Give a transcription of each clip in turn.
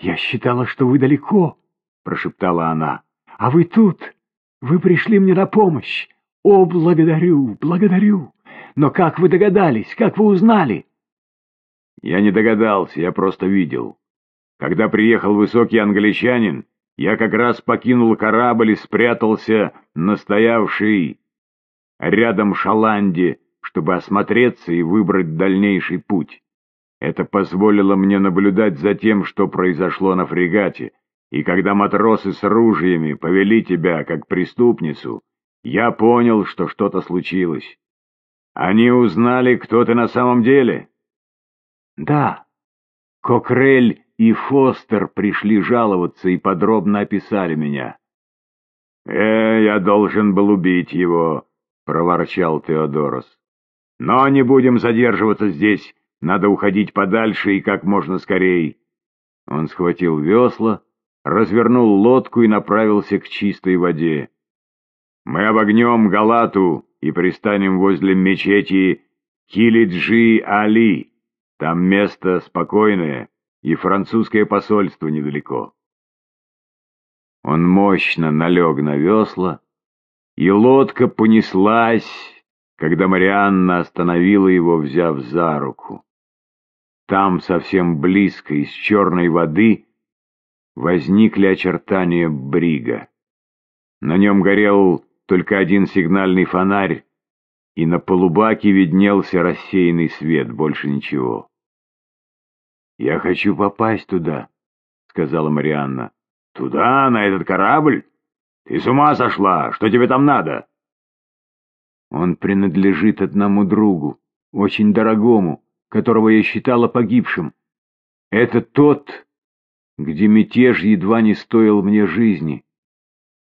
«Я считала, что вы далеко», — прошептала она. «А вы тут! Вы пришли мне на помощь! О, благодарю, благодарю! Но как вы догадались, как вы узнали?» «Я не догадался, я просто видел. Когда приехал высокий англичанин, я как раз покинул корабль и спрятался на стоявшей рядом шаланде, чтобы осмотреться и выбрать дальнейший путь. Это позволило мне наблюдать за тем, что произошло на фрегате, и когда матросы с ружьями повели тебя как преступницу, я понял, что что-то случилось. Они узнали, кто ты на самом деле? Да. Кокрель и Фостер пришли жаловаться и подробно описали меня. «Э, я должен был убить его», — проворчал Теодорос. «Но не будем задерживаться здесь. Надо уходить подальше и как можно скорей». Он схватил весла, развернул лодку и направился к чистой воде. «Мы обогнем Галату и пристанем возле мечети Килиджи-Али. Там место спокойное, и французское посольство недалеко». Он мощно налег на весла, и лодка понеслась, когда Марианна остановила его, взяв за руку. Там, совсем близко, из черной воды, возникли очертания брига. На нем горел только один сигнальный фонарь, и на полубаке виднелся рассеянный свет, больше ничего. «Я хочу попасть туда», — сказала Марианна. «Туда, на этот корабль? Ты с ума сошла? Что тебе там надо?» «Он принадлежит одному другу, очень дорогому, которого я считала погибшим. Это тот, где мятеж едва не стоил мне жизни.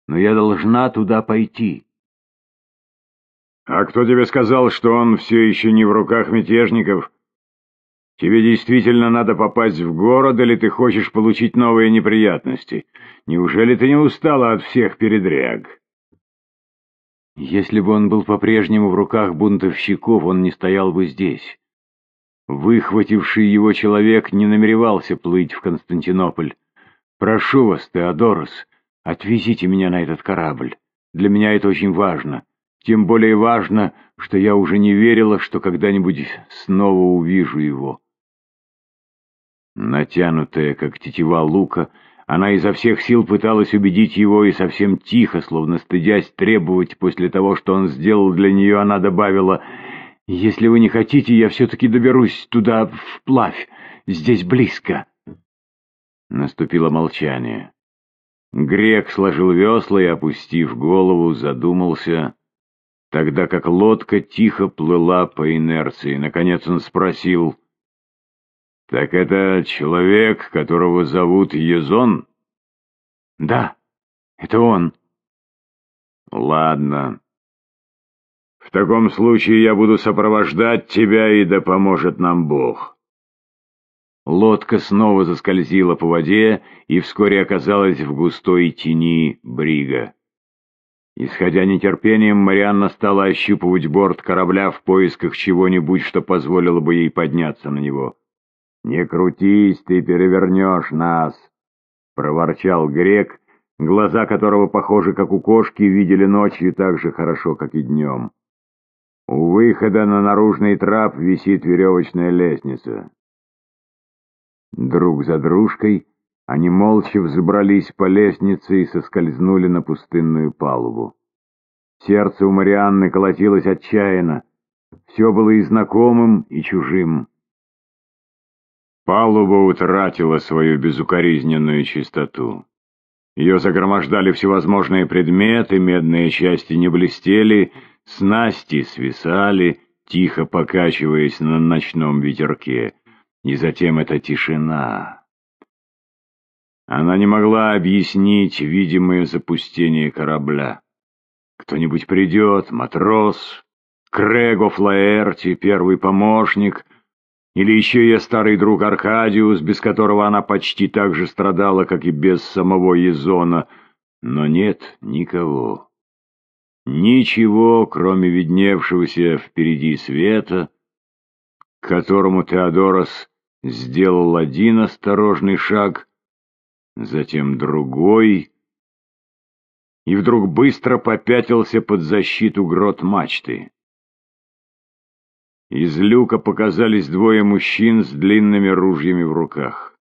Но я должна туда пойти. А кто тебе сказал, что он все еще не в руках мятежников? Тебе действительно надо попасть в город, или ты хочешь получить новые неприятности? Неужели ты не устала от всех передряг? Если бы он был по-прежнему в руках бунтовщиков, он не стоял бы здесь. Выхвативший его человек не намеревался плыть в Константинополь. «Прошу вас, Теодорос, отвезите меня на этот корабль. Для меня это очень важно. Тем более важно, что я уже не верила, что когда-нибудь снова увижу его». Натянутая, как тетива лука, она изо всех сил пыталась убедить его и совсем тихо, словно стыдясь требовать после того, что он сделал для нее, она добавила если вы не хотите, я все-таки доберусь туда вплавь. Здесь близко. Наступило молчание. Грек сложил весла и, опустив голову, задумался, тогда как лодка тихо плыла по инерции. Наконец он спросил, «Так это человек, которого зовут Езон?» «Да, это он». «Ладно, в таком случае я буду сопровождать тебя, и да поможет нам Бог». Лодка снова заскользила по воде и вскоре оказалась в густой тени брига. Исходя нетерпением, Марианна стала ощупывать борт корабля в поисках чего-нибудь, что позволило бы ей подняться на него. «Не крутись, ты перевернешь нас!» — проворчал грек, глаза которого, похожи как у кошки, видели ночью так же хорошо, как и днем. У выхода на наружный трап висит веревочная лестница. Друг за дружкой они молча взобрались по лестнице и соскользнули на пустынную палубу. Сердце у Марианны колотилось отчаянно. Все было и знакомым, и чужим. Палуба утратила свою безукоризненную чистоту. Ее загромождали всевозможные предметы, медные части не блестели, Снасти свисали, тихо покачиваясь на ночном ветерке. И затем эта тишина. Она не могла объяснить видимое запустение корабля. Кто-нибудь придет, матрос, Крего Флаэрти, первый помощник, или еще ее старый друг Аркадиус, без которого она почти так же страдала, как и без самого Езона, но нет никого. Ничего, кроме видневшегося впереди света, к которому Теодорос сделал один осторожный шаг, затем другой, и вдруг быстро попятился под защиту грот мачты. Из люка показались двое мужчин с длинными ружьями в руках.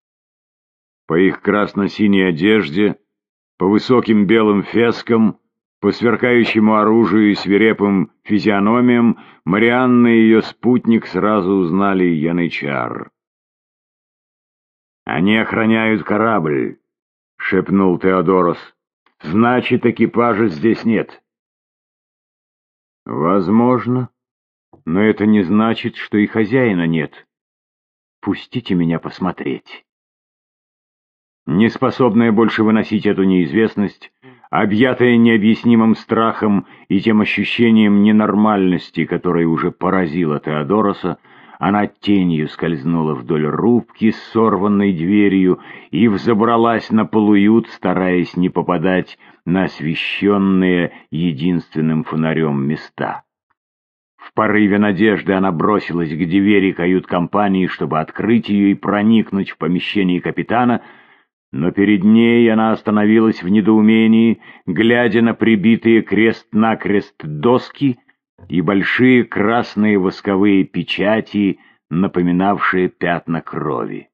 По их красно-синей одежде, по высоким белым фескам, по сверкающему оружию и свирепым физиономиям, Марианна и ее спутник сразу узнали Янычар. «Они охраняют корабль», — шепнул Теодорос. «Значит, экипажа здесь нет». «Возможно», но это не значит, что и хозяина нет. Пустите меня посмотреть. Неспособная больше выносить эту неизвестность, объятая необъяснимым страхом и тем ощущением ненормальности, которое уже поразило Теодороса, она тенью скользнула вдоль рубки с сорванной дверью и взобралась на полуют, стараясь не попадать на освещенные единственным фонарем места. В порыве надежды она бросилась к двери кают-компании, чтобы открыть ее и проникнуть в помещение капитана, но перед ней она остановилась в недоумении, глядя на прибитые крест-накрест доски и большие красные восковые печати, напоминавшие пятна крови.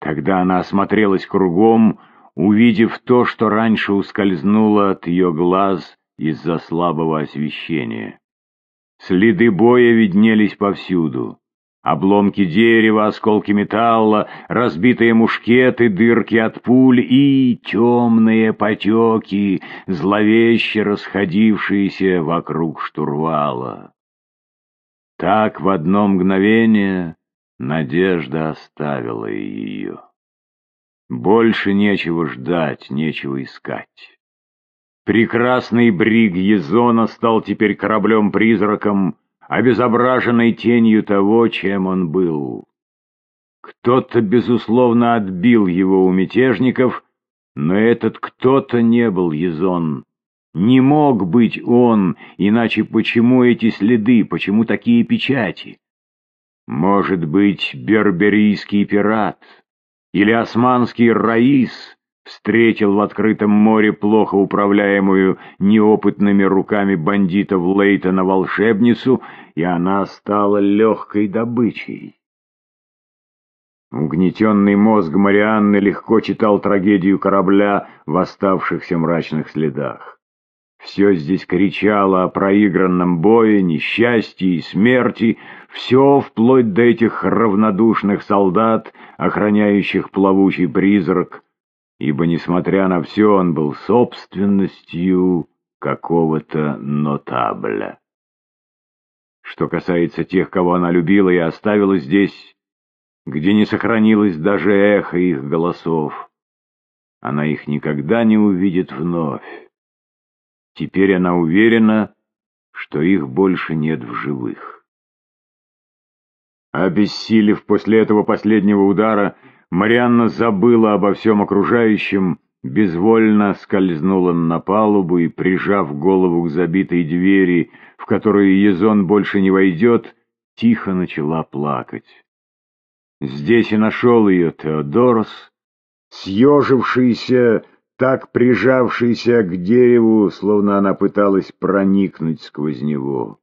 Тогда она осмотрелась кругом, увидев то, что раньше ускользнуло от ее глаз из-за слабого освещения. Следы боя виднелись повсюду. Обломки дерева, осколки металла, разбитые мушкеты, дырки от пуль и темные потеки, зловеще расходившиеся вокруг штурвала. Так в одно мгновение надежда оставила ее. Больше нечего ждать, нечего искать. Прекрасный бриг Езона стал теперь кораблем-призраком, обезображенной тенью того, чем он был. Кто-то, безусловно, отбил его у мятежников, но этот кто-то не был Езон. Не мог быть он, иначе почему эти следы, почему такие печати? Может быть, берберийский пират или османский раис — встретил в открытом море плохо управляемую неопытными руками бандитов Лейтона волшебницу, и она стала легкой добычей. Угнетенный мозг Марианны легко читал трагедию корабля в оставшихся мрачных следах. Все здесь кричало о проигранном бое, несчастье и смерти, все вплоть до этих равнодушных солдат, охраняющих плавучий призрак, ибо, несмотря на все, он был собственностью какого-то нотабля. Что касается тех, кого она любила и оставила здесь, где не сохранилось даже эхо их голосов, она их никогда не увидит вновь. Теперь она уверена, что их больше нет в живых. Обессилев после этого последнего удара, Марианна забыла обо всем окружающем, безвольно скользнула на палубу и, прижав голову к забитой двери, в которую Езон больше не войдет, тихо начала плакать. Здесь и нашел ее Теодорос, съежившийся, так прижавшийся к дереву, словно она пыталась проникнуть сквозь него.